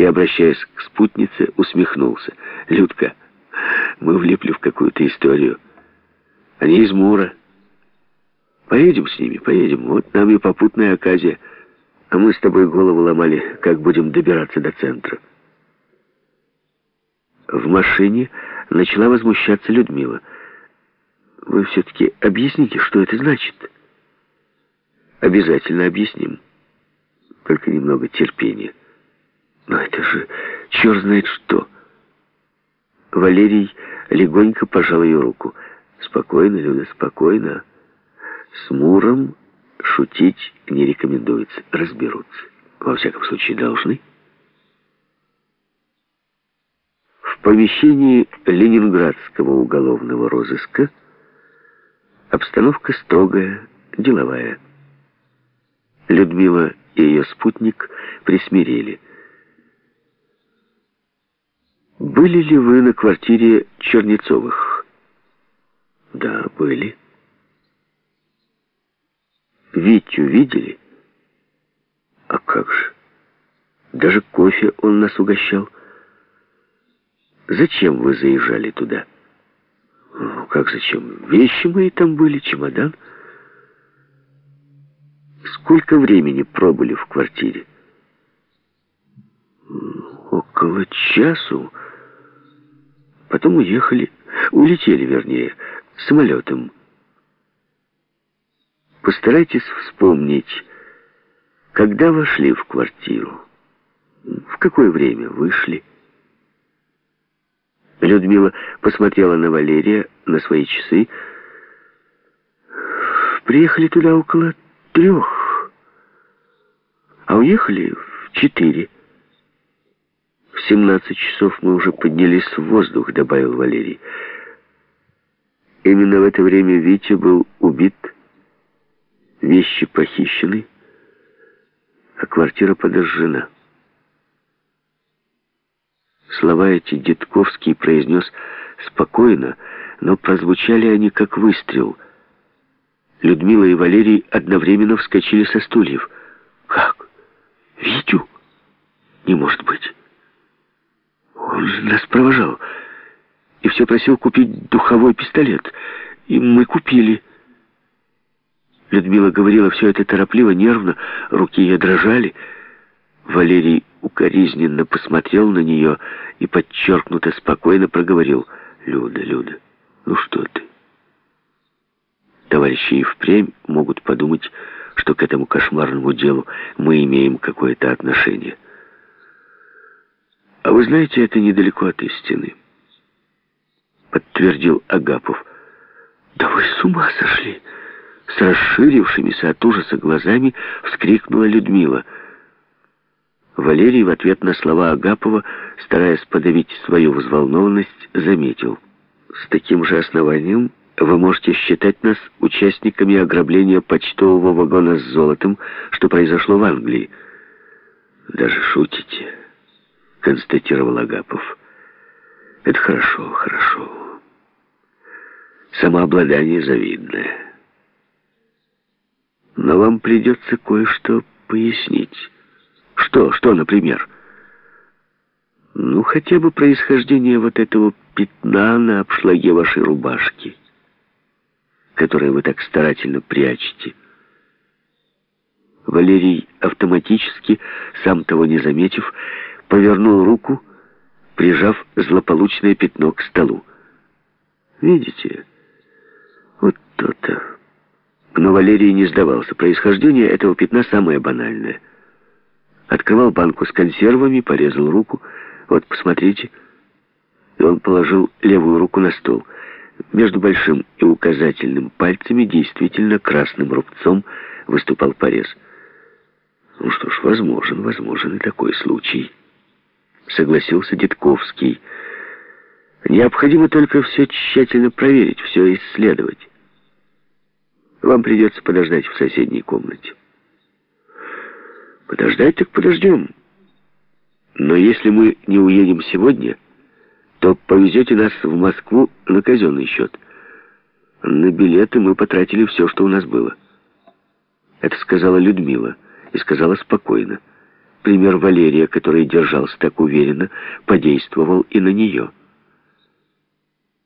и, обращаясь к спутнице, усмехнулся. «Людка, мы влипли в какую-то историю. Они из Мура. Поедем с ними, поедем. Вот нам и попутная оказия. А мы с тобой голову ломали, как будем добираться до центра». В машине начала возмущаться Людмила. «Вы все-таки объясните, что это значит?» «Обязательно объясним. Только немного терпения». «Но это же черт знает что!» Валерий легонько пожал ее руку. «Спокойно, Люда, спокойно. С Муром шутить не рекомендуется. Разберутся. Во всяком случае, должны». В помещении Ленинградского уголовного розыска обстановка строгая, деловая. Людмила и ее спутник присмирели. «Были ли вы на квартире Чернецовых?» «Да, были». «Витю видели?» «А как же? Даже кофе он нас угощал». Зачем вы заезжали туда? Ну, как зачем? Вещи мои там были, чемодан. Сколько времени пробыли в квартире? Около часу. Потом уехали. Улетели, вернее, самолетом. Постарайтесь вспомнить, когда вошли в квартиру. В какое время вышли? Людмила посмотрела на Валерия, на свои часы. Приехали туда около трех, а уехали в четыре. В семнадцать часов мы уже поднялись в воздух, добавил Валерий. Именно в это время Витя был убит, вещи похищены, а квартира подожжена. Слова эти Дедковский произнес спокойно, но прозвучали они как выстрел. Людмила и Валерий одновременно вскочили со стульев. «Как? Витю? Не может быть. Он же нас провожал и все просил купить духовой пистолет. И мы купили». Людмила говорила все это торопливо, нервно, руки ее дрожали. Валерий укоризненно посмотрел на нее и подчеркнуто спокойно проговорил. «Люда, Люда, ну что ты?» Товарищи и впрямь могут подумать, что к этому кошмарному делу мы имеем какое-то отношение. А вы знаете, это недалеко от истины, подтвердил Агапов. Да вы с ума сошли! С расширившимися от ужаса глазами вскрикнула Людмила — Валерий в ответ на слова Агапова, стараясь подавить свою взволнованность, заметил. «С таким же основанием вы можете считать нас участниками ограбления почтового вагона с золотом, что произошло в Англии». «Даже шутите», — констатировал Агапов. «Это хорошо, хорошо. Самообладание завидное. Но вам придется кое-что пояснить». Что, что, например? Ну, хотя бы происхождение вот этого пятна на обшлаге вашей рубашки, которое вы так старательно прячете. Валерий автоматически, сам того не заметив, повернул руку, прижав злополучное пятно к столу. Видите? Вот то-то. Но Валерий не сдавался. Происхождение этого пятна самое банальное — Открывал банку с консервами, порезал руку. Вот, посмотрите. И он положил левую руку на стол. Между большим и указательным пальцами действительно красным рубцом выступал порез. Ну что ж, возможен, возможен и такой случай. Согласился Дедковский. Необходимо только все тщательно проверить, все исследовать. Вам придется подождать в соседней комнате. Подождать так подождем. Но если мы не уедем сегодня, то повезете нас в Москву на казенный счет. На билеты мы потратили все, что у нас было. Это сказала Людмила, и сказала спокойно. Пример Валерия, который держался так уверенно, подействовал и на нее.